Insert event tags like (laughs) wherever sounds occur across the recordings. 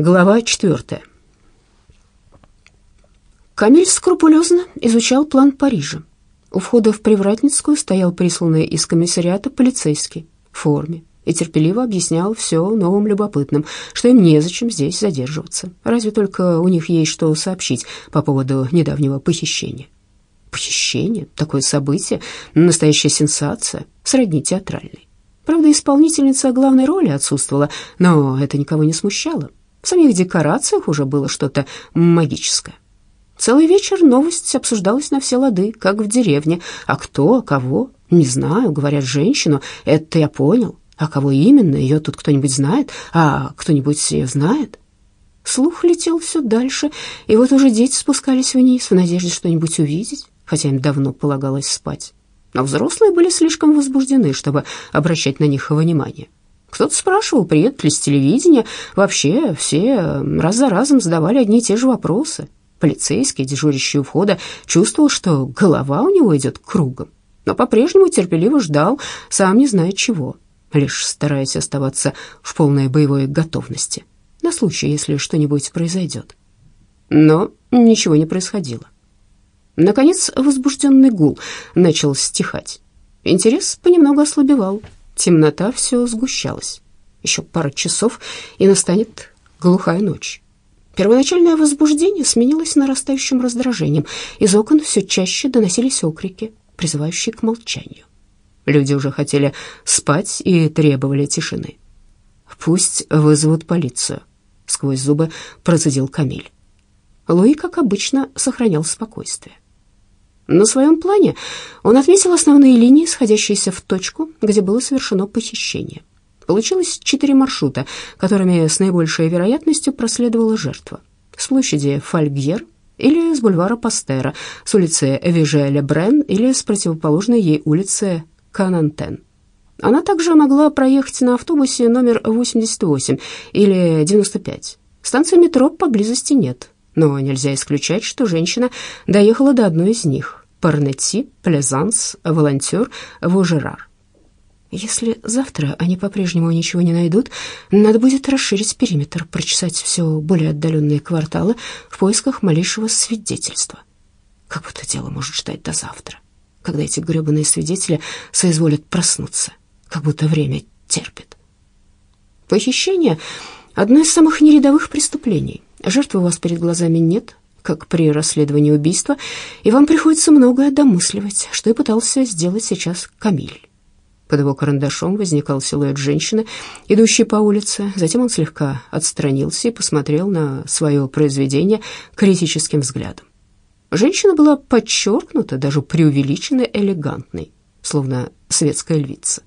Глава четвертая. Камиль скрупулезно изучал план Парижа. У входа в Привратницкую стоял присланный из комиссариата полицейский в форме и терпеливо объяснял все новым любопытным, что им незачем здесь задерживаться, разве только у них есть что сообщить по поводу недавнего похищения. Похищение, такое событие, настоящая сенсация, сродни театральной. Правда, исполнительница главной роли отсутствовала, но это никого не смущало. В самих декорациях уже было что-то магическое. Целый вечер новость обсуждалась на все лады, как в деревне. А кто, кого, не знаю, говорят женщину, это я понял. А кого именно, ее тут кто-нибудь знает? А кто-нибудь ее знает? Слух летел все дальше, и вот уже дети спускались вниз в надежде что-нибудь увидеть, хотя им давно полагалось спать. Но взрослые были слишком возбуждены, чтобы обращать на них внимание. Кто-то спрашивал, приедут ли с телевидения. Вообще все раз за разом задавали одни и те же вопросы. Полицейский, дежурящий у входа, чувствовал, что голова у него идет кругом, но по-прежнему терпеливо ждал, сам не зная чего, лишь стараясь оставаться в полной боевой готовности на случай, если что-нибудь произойдет. Но ничего не происходило. Наконец возбужденный гул начал стихать. Интерес понемногу ослабевал. Темнота все сгущалась. Еще пара часов, и настанет глухая ночь. Первоначальное возбуждение сменилось нарастающим раздражением. Из окон все чаще доносились окрики, призывающие к молчанию. Люди уже хотели спать и требовали тишины. «Пусть вызовут полицию», — сквозь зубы процедил Камиль. Луи, как обычно, сохранял спокойствие. На своем плане он отметил основные линии, сходящиеся в точку, где было совершено похищение. Получилось четыре маршрута, которыми с наибольшей вероятностью проследовала жертва. С площади Фальгьер или с бульвара Пастера, с улицы Виже-Ле-Брен или с противоположной ей улицы Канантен. Она также могла проехать на автобусе номер 88 или 95. Станции метро поблизости нет, но нельзя исключать, что женщина доехала до одной из них Парнетти, Плезанс, Волонтер, Вожерар. Если завтра они по-прежнему ничего не найдут, надо будет расширить периметр, прочесать все более отдаленные кварталы в поисках малейшего свидетельства. Как будто дело может ждать до завтра, когда эти гребаные свидетели соизволят проснуться, как будто время терпит. Похищение — одно из самых нерядовых преступлений. Жертвы у вас перед глазами нет, как при расследовании убийства, и вам приходится многое домысливать, что и пытался сделать сейчас Камиль. Под его карандашом возникал силуэт женщины, идущей по улице. Затем он слегка отстранился и посмотрел на свое произведение критическим взглядом. Женщина была подчеркнута, даже преувеличенно элегантной, словно светская львица.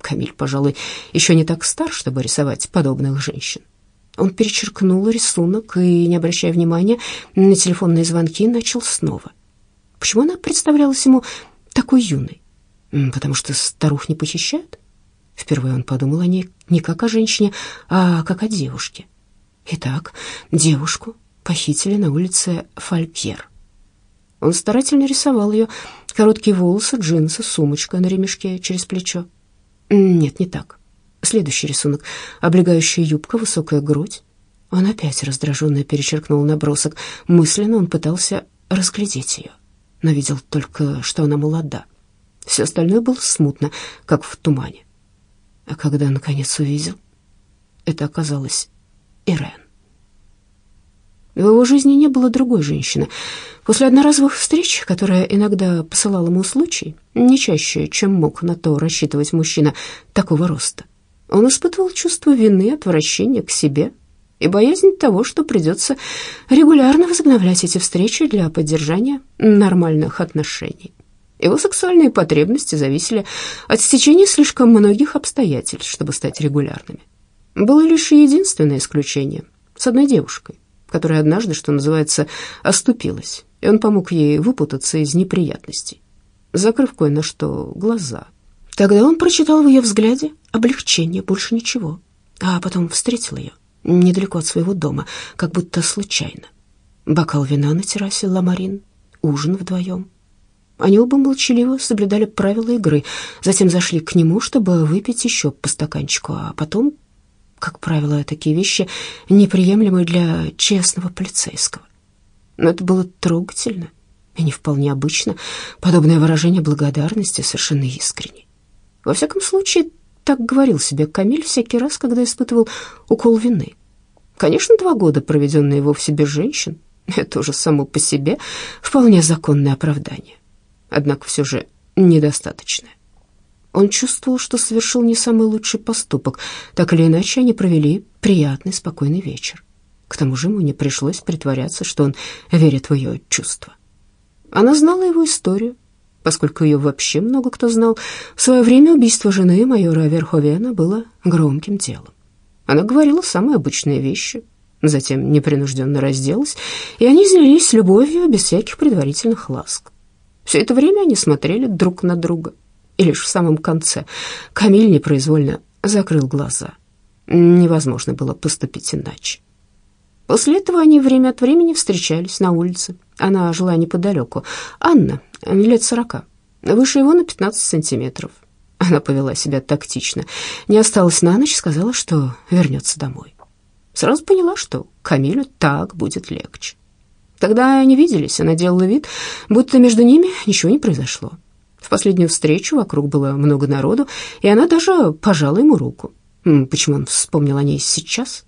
Камиль, пожалуй, еще не так стар, чтобы рисовать подобных женщин. Он перечеркнул рисунок и, не обращая внимания на телефонные звонки, начал снова. Почему она представлялась ему такой юной? Потому что старух не похищают? Впервые он подумал о ней не как о женщине, а как о девушке. Итак, девушку похитили на улице Фальпьер. Он старательно рисовал ее. Короткие волосы, джинсы, сумочка на ремешке через плечо. Нет, не так. Следующий рисунок. Облегающая юбка, высокая грудь. Он опять раздраженно перечеркнул набросок. Мысленно он пытался разглядеть ее, но видел только, что она молода. Все остальное было смутно, как в тумане. А когда, наконец, увидел, это оказалось Ирен. В его жизни не было другой женщины. После одноразовых встреч, которая иногда посылала ему случай, не чаще, чем мог на то рассчитывать мужчина такого роста, он испытывал чувство вины, отвращения к себе и боязнь того, что придется регулярно возобновлять эти встречи для поддержания нормальных отношений. Его сексуальные потребности зависели от стечения слишком многих обстоятельств, чтобы стать регулярными. Было лишь единственное исключение с одной девушкой, которая однажды, что называется, оступилась, и он помог ей выпутаться из неприятностей, закрыв кое на что глаза – Тогда он прочитал в ее взгляде облегчение, больше ничего. А потом встретил ее недалеко от своего дома, как будто случайно. Бокал вина на террасе Ламарин, ужин вдвоем. Они оба молчаливо соблюдали правила игры, затем зашли к нему, чтобы выпить еще по стаканчику, а потом как правило, такие вещи неприемлемы для честного полицейского. Но это было трогательно и не вполне обычно. Подобное выражение благодарности совершенно искренне. Во всяком случае, так говорил себе Камиль всякий раз, когда испытывал укол вины. Конечно, два года, проведенные вовсе без женщин, (laughs) это уже само по себе вполне законное оправдание. Однако все же недостаточное. Он чувствовал, что совершил не самый лучший поступок. Так или иначе, они провели приятный, спокойный вечер. К тому же ему не пришлось притворяться, что он верит в ее чувства. Она знала его историю, поскольку ее вообще много кто знал. В свое время убийство жены майора Верховена было громким делом. Она говорила самые обычные вещи, затем непринужденно разделась, и они злились любовью без всяких предварительных ласк. Все это время они смотрели друг на друга, и лишь в самом конце Камиль непроизвольно закрыл глаза. Невозможно было поступить иначе. После этого они время от времени встречались на улице. Она жила неподалеку. Анна, лет сорока, выше его на 15 сантиметров. Она повела себя тактично. Не осталась на ночь, сказала, что вернется домой. Сразу поняла, что Камилю так будет легче. Тогда они виделись, она делала вид, будто между ними ничего не произошло. В последнюю встречу вокруг было много народу, и она даже пожала ему руку. Почему он вспомнил о ней сейчас?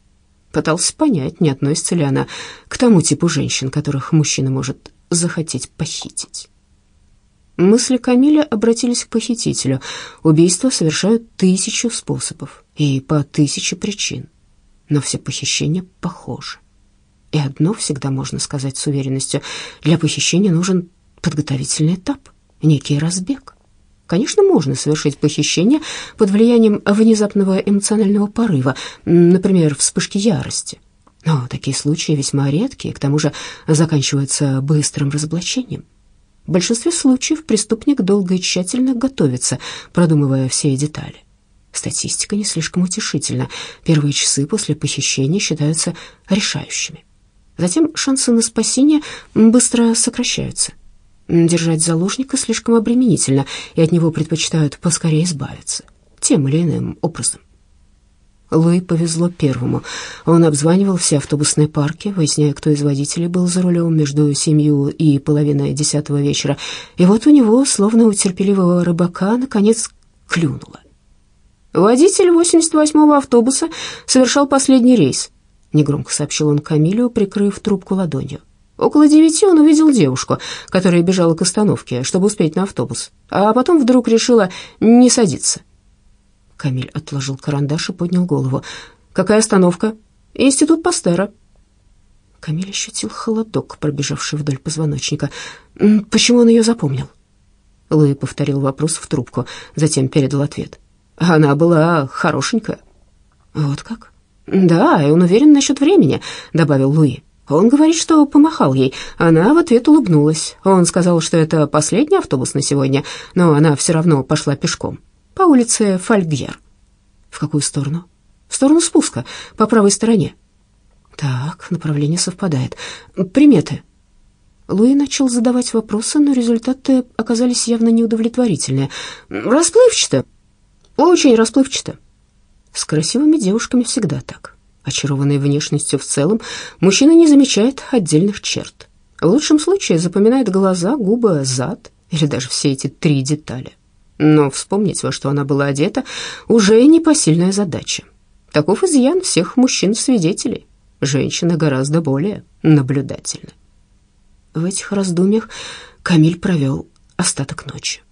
Пытался понять, не относится ли она к тому типу женщин, которых мужчина может захотеть похитить. Мысли Камиля обратились к похитителю. Убийства совершают тысячу способов и по тысяче причин. Но все похищения похожи. И одно всегда можно сказать с уверенностью. Для похищения нужен подготовительный этап, некий разбег. Конечно, можно совершить похищение под влиянием внезапного эмоционального порыва, например, вспышки ярости. Но такие случаи весьма редкие, к тому же заканчиваются быстрым разоблачением. В большинстве случаев преступник долго и тщательно готовится, продумывая все детали. Статистика не слишком утешительна. Первые часы после похищения считаются решающими. Затем шансы на спасение быстро сокращаются. Держать заложника слишком обременительно, и от него предпочитают поскорее избавиться, тем или иным образом. Луи повезло первому. Он обзванивал все автобусные парки, выясняя, кто из водителей был за рулем между семью и половиной десятого вечера. И вот у него, словно у терпеливого рыбака, наконец клюнуло. «Водитель 88-го автобуса совершал последний рейс», — негромко сообщил он Камилю, прикрыв трубку ладонью. Около девяти он увидел девушку, которая бежала к остановке, чтобы успеть на автобус, а потом вдруг решила не садиться. Камиль отложил карандаш и поднял голову. «Какая остановка?» «Институт Пастера». Камиль ощутил холодок, пробежавший вдоль позвоночника. «Почему он ее запомнил?» Луи повторил вопрос в трубку, затем передал ответ. «Она была хорошенькая». «Вот как?» «Да, и он уверен насчет времени», — добавил Луи. Он говорит, что помахал ей. Она в ответ улыбнулась. Он сказал, что это последний автобус на сегодня, но она все равно пошла пешком по улице Фальгьер. В какую сторону? В сторону спуска, по правой стороне. Так, направление совпадает. Приметы. Луи начал задавать вопросы, но результаты оказались явно неудовлетворительные. Расплывчато. Очень расплывчато. С красивыми девушками всегда так. Очарованный внешностью в целом, мужчина не замечает отдельных черт. В лучшем случае запоминает глаза, губы, зад или даже все эти три детали. Но вспомнить, во что она была одета, уже непосильная задача. Таков изъян всех мужчин-свидетелей. Женщины гораздо более наблюдательны. В этих раздумьях Камиль провел остаток ночи.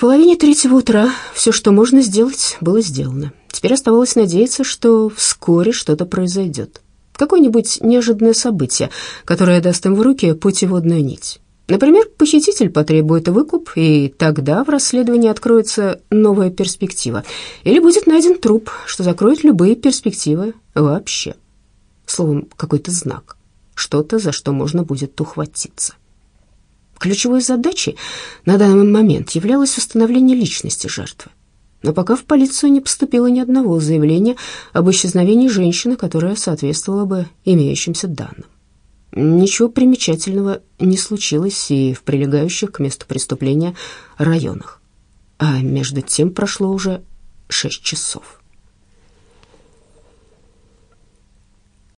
Половине третьего утра все, что можно сделать, было сделано. Теперь оставалось надеяться, что вскоре что-то произойдет. Какое-нибудь неожиданное событие, которое даст им в руки путеводную нить. Например, похититель потребует выкуп, и тогда в расследовании откроется новая перспектива. Или будет найден труп, что закроет любые перспективы вообще. Словом, какой-то знак, что-то, за что можно будет ухватиться. Ключевой задачей на данный момент являлось установление личности жертвы. Но пока в полицию не поступило ни одного заявления об исчезновении женщины, которая соответствовала бы имеющимся данным. Ничего примечательного не случилось и в прилегающих к месту преступления районах. А между тем прошло уже шесть часов.